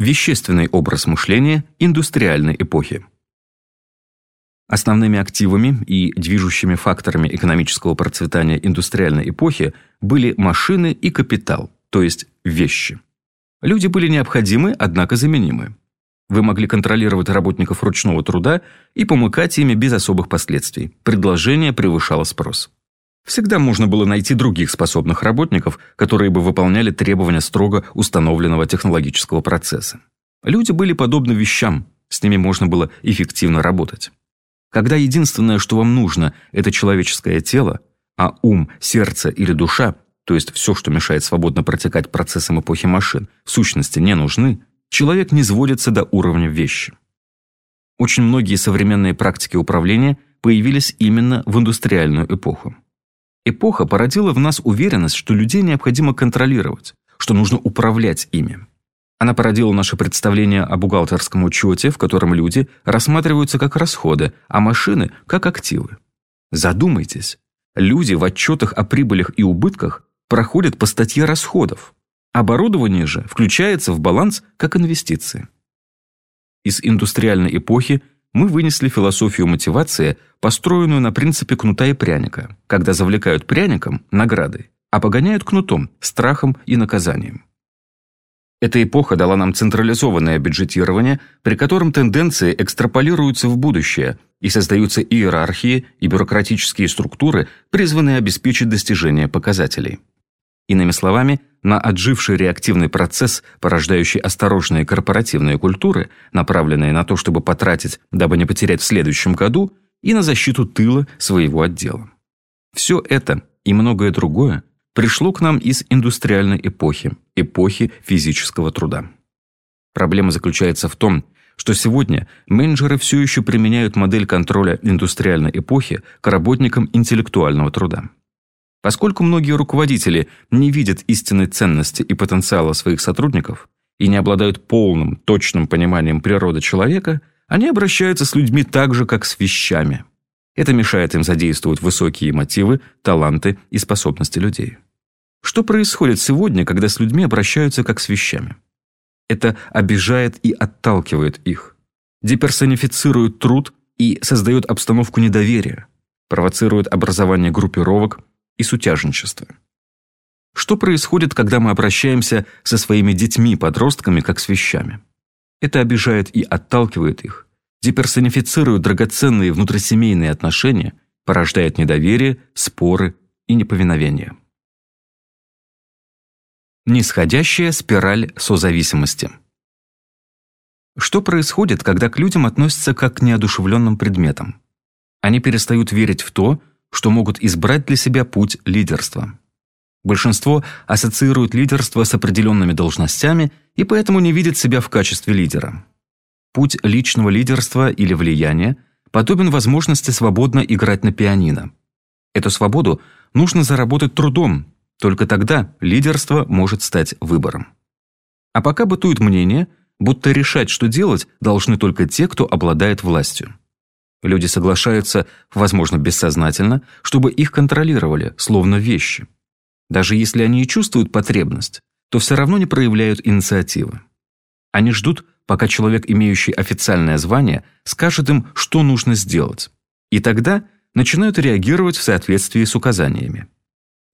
Вещественный образ мышления индустриальной эпохи. Основными активами и движущими факторами экономического процветания индустриальной эпохи были машины и капитал, то есть вещи. Люди были необходимы, однако заменимы. Вы могли контролировать работников ручного труда и помыкать ими без особых последствий. Предложение превышало спрос. Всегда можно было найти других способных работников, которые бы выполняли требования строго установленного технологического процесса. Люди были подобны вещам, с ними можно было эффективно работать. Когда единственное, что вам нужно, это человеческое тело, а ум, сердце или душа, то есть все, что мешает свободно протекать процессам эпохи машин, в сущности не нужны, человек не сводится до уровня вещи. Очень многие современные практики управления появились именно в индустриальную эпоху. Эпоха породила в нас уверенность, что людей необходимо контролировать, что нужно управлять ими. Она породила наше представление о бухгалтерском учете, в котором люди рассматриваются как расходы, а машины – как активы. Задумайтесь, люди в отчетах о прибылях и убытках проходят по статье расходов. Оборудование же включается в баланс как инвестиции. Из индустриальной эпохи мы вынесли философию мотивации, построенную на принципе кнута и пряника, когда завлекают пряником – наградой, а погоняют кнутом – страхом и наказанием. Эта эпоха дала нам централизованное бюджетирование, при котором тенденции экстраполируются в будущее и создаются иерархии и бюрократические структуры, призванные обеспечить достижение показателей. Иными словами, на отживший реактивный процесс, порождающий осторожные корпоративные культуры, направленные на то, чтобы потратить, дабы не потерять в следующем году, и на защиту тыла своего отдела. Все это и многое другое пришло к нам из индустриальной эпохи, эпохи физического труда. Проблема заключается в том, что сегодня менеджеры все еще применяют модель контроля индустриальной эпохи к работникам интеллектуального труда. Поскольку многие руководители не видят истинной ценности и потенциала своих сотрудников и не обладают полным, точным пониманием природы человека, они обращаются с людьми так же, как с вещами. Это мешает им задействовать высокие мотивы, таланты и способности людей. Что происходит сегодня, когда с людьми обращаются как с вещами? Это обижает и отталкивает их, деперсонифицирует труд и создает обстановку недоверия, провоцирует образование группировок, и сутяжничества. Что происходит, когда мы обращаемся со своими детьми-подростками как с вещами? Это обижает и отталкивает их, деперсонифицирует драгоценные внутрисемейные отношения, порождает недоверие, споры и неповиновение. Нисходящая спираль созависимости. Что происходит, когда к людям относятся как к неодушевленным предметам? Они перестают верить в то, что могут избрать для себя путь лидерства. Большинство ассоциирует лидерство с определенными должностями и поэтому не видит себя в качестве лидера. Путь личного лидерства или влияния подобен возможности свободно играть на пианино. Эту свободу нужно заработать трудом, только тогда лидерство может стать выбором. А пока бытует мнение, будто решать, что делать, должны только те, кто обладает властью. Люди соглашаются, возможно, бессознательно, чтобы их контролировали, словно вещи. Даже если они и чувствуют потребность, то все равно не проявляют инициативы. Они ждут, пока человек, имеющий официальное звание, скажет им, что нужно сделать. И тогда начинают реагировать в соответствии с указаниями.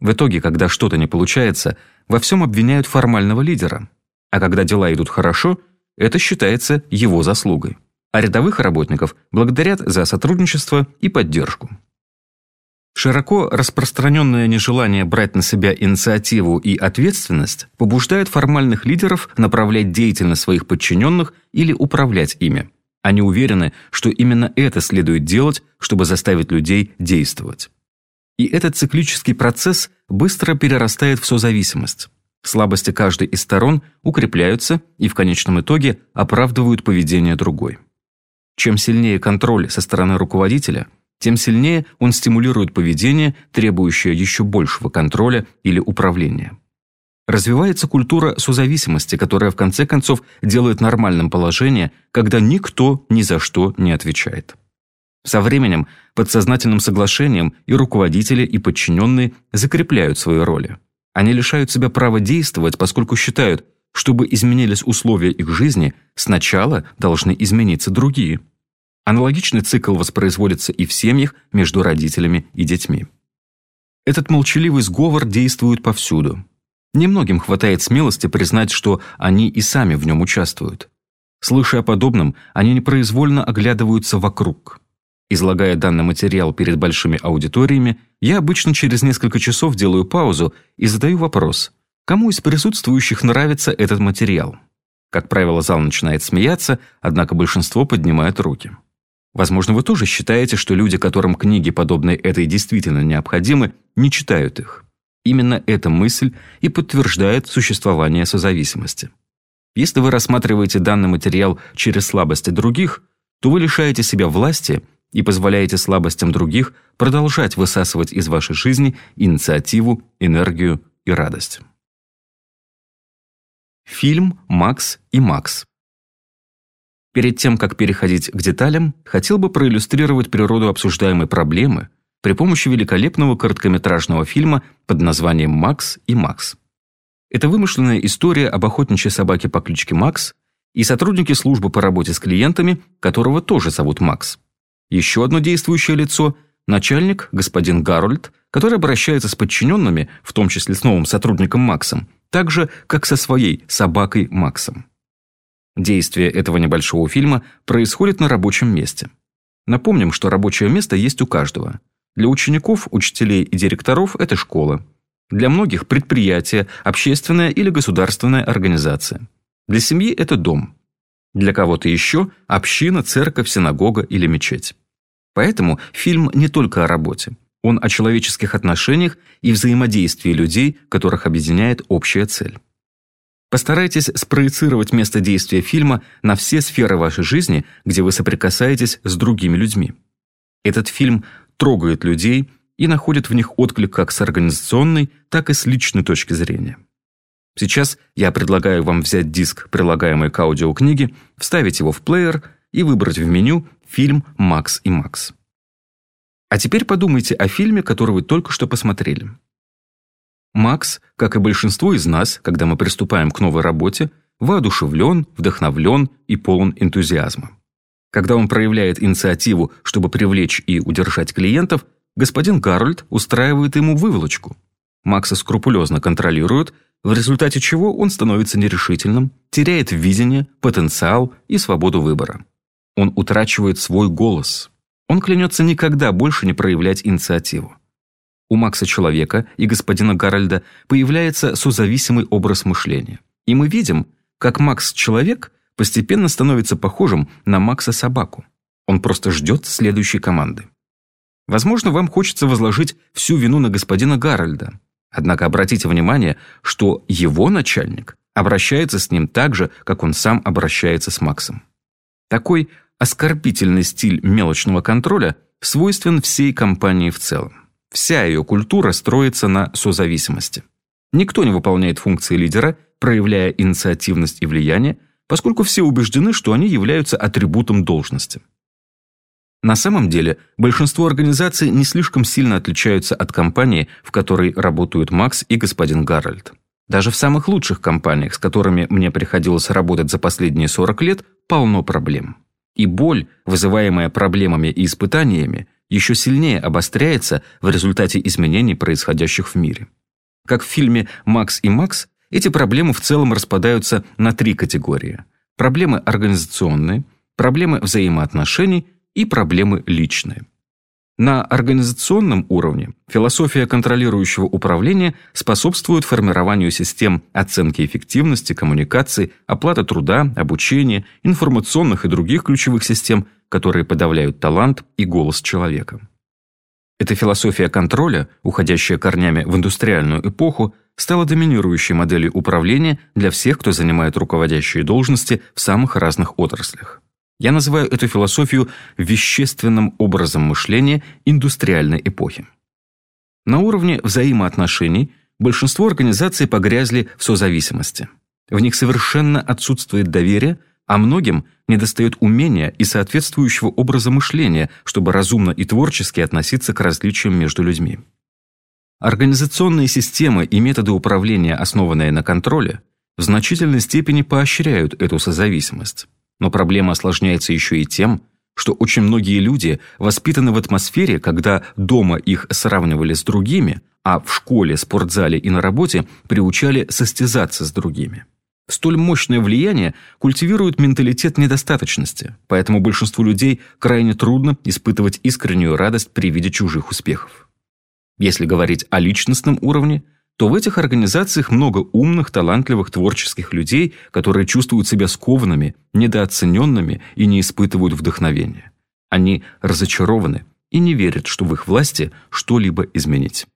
В итоге, когда что-то не получается, во всем обвиняют формального лидера. А когда дела идут хорошо, это считается его заслугой а рядовых работников благодарят за сотрудничество и поддержку. Широко распространенное нежелание брать на себя инициативу и ответственность побуждает формальных лидеров направлять деятельность своих подчиненных или управлять ими. Они уверены, что именно это следует делать, чтобы заставить людей действовать. И этот циклический процесс быстро перерастает в созависимость. Слабости каждой из сторон укрепляются и в конечном итоге оправдывают поведение другой. Чем сильнее контроль со стороны руководителя, тем сильнее он стимулирует поведение, требующее еще большего контроля или управления. Развивается культура созависимости, которая в конце концов делает нормальным положение, когда никто ни за что не отвечает. Со временем, подсознательным соглашением и руководители, и подчиненные закрепляют свои роли. Они лишают себя права действовать, поскольку считают, чтобы изменились условия их жизни, сначала должны измениться другие. Аналогичный цикл воспроизводится и в семьях между родителями и детьми. Этот молчаливый сговор действует повсюду. Немногим хватает смелости признать, что они и сами в нем участвуют. Слыша о подобном, они непроизвольно оглядываются вокруг. Излагая данный материал перед большими аудиториями, я обычно через несколько часов делаю паузу и задаю вопрос, кому из присутствующих нравится этот материал. Как правило, зал начинает смеяться, однако большинство поднимает руки. Возможно, вы тоже считаете, что люди, которым книги, подобные этой, действительно необходимы, не читают их. Именно эта мысль и подтверждает существование созависимости. Если вы рассматриваете данный материал через слабости других, то вы лишаете себя власти и позволяете слабостям других продолжать высасывать из вашей жизни инициативу, энергию и радость. Фильм «Макс и Макс». Перед тем, как переходить к деталям, хотел бы проиллюстрировать природу обсуждаемой проблемы при помощи великолепного короткометражного фильма под названием «Макс и Макс». Это вымышленная история об охотничьей собаке по кличке Макс и сотруднике службы по работе с клиентами, которого тоже зовут Макс. Еще одно действующее лицо – начальник, господин Гарольд, который обращается с подчиненными, в том числе с новым сотрудником Максом, так же, как со своей собакой Максом. Действие этого небольшого фильма происходит на рабочем месте. Напомним, что рабочее место есть у каждого. Для учеников, учителей и директоров – это школа. Для многих – предприятие, общественная или государственная организация. Для семьи – это дом. Для кого-то еще – община, церковь, синагога или мечеть. Поэтому фильм не только о работе. Он о человеческих отношениях и взаимодействии людей, которых объединяет общая цель. Постарайтесь спроецировать место действия фильма на все сферы вашей жизни, где вы соприкасаетесь с другими людьми. Этот фильм трогает людей и находит в них отклик как с организационной, так и с личной точки зрения. Сейчас я предлагаю вам взять диск, прилагаемый к аудиокниге, вставить его в плеер и выбрать в меню фильм «Макс и Макс». А теперь подумайте о фильме, который вы только что посмотрели. Макс, как и большинство из нас, когда мы приступаем к новой работе, воодушевлен, вдохновлен и полон энтузиазма. Когда он проявляет инициативу, чтобы привлечь и удержать клиентов, господин Гарольд устраивает ему выволочку. Макса скрупулезно контролируют, в результате чего он становится нерешительным, теряет видение, потенциал и свободу выбора. Он утрачивает свой голос. Он клянется никогда больше не проявлять инициативу. У Макса Человека и господина Гарольда появляется созависимый образ мышления. И мы видим, как Макс Человек постепенно становится похожим на Макса Собаку. Он просто ждет следующей команды. Возможно, вам хочется возложить всю вину на господина Гарольда, Однако обратите внимание, что его начальник обращается с ним так же, как он сам обращается с Максом. Такой оскорбительный стиль мелочного контроля свойствен всей компании в целом. Вся ее культура строится на созависимости. Никто не выполняет функции лидера, проявляя инициативность и влияние, поскольку все убеждены, что они являются атрибутом должности. На самом деле, большинство организаций не слишком сильно отличаются от компании, в которой работают Макс и господин Гарольд. Даже в самых лучших компаниях, с которыми мне приходилось работать за последние 40 лет, полно проблем. И боль, вызываемая проблемами и испытаниями, еще сильнее обостряется в результате изменений, происходящих в мире. Как в фильме «Макс и Макс», эти проблемы в целом распадаются на три категории. Проблемы организационные, проблемы взаимоотношений и проблемы личные. На организационном уровне философия контролирующего управления способствует формированию систем оценки эффективности, коммуникации, оплаты труда, обучения, информационных и других ключевых систем, которые подавляют талант и голос человека. Эта философия контроля, уходящая корнями в индустриальную эпоху, стала доминирующей моделью управления для всех, кто занимает руководящие должности в самых разных отраслях. Я называю эту философию вещественным образом мышления индустриальной эпохи. На уровне взаимоотношений большинство организаций погрязли в созависимости. В них совершенно отсутствует доверие, а многим недостает умения и соответствующего образа мышления, чтобы разумно и творчески относиться к различиям между людьми. Организационные системы и методы управления, основанные на контроле, в значительной степени поощряют эту созависимость. Но проблема осложняется еще и тем, что очень многие люди воспитаны в атмосфере, когда дома их сравнивали с другими, а в школе, спортзале и на работе приучали состязаться с другими. Столь мощное влияние культивирует менталитет недостаточности, поэтому большинству людей крайне трудно испытывать искреннюю радость при виде чужих успехов. Если говорить о личностном уровне, то в этих организациях много умных, талантливых, творческих людей, которые чувствуют себя скованными, недооцененными и не испытывают вдохновения. Они разочарованы и не верят, что в их власти что-либо изменить.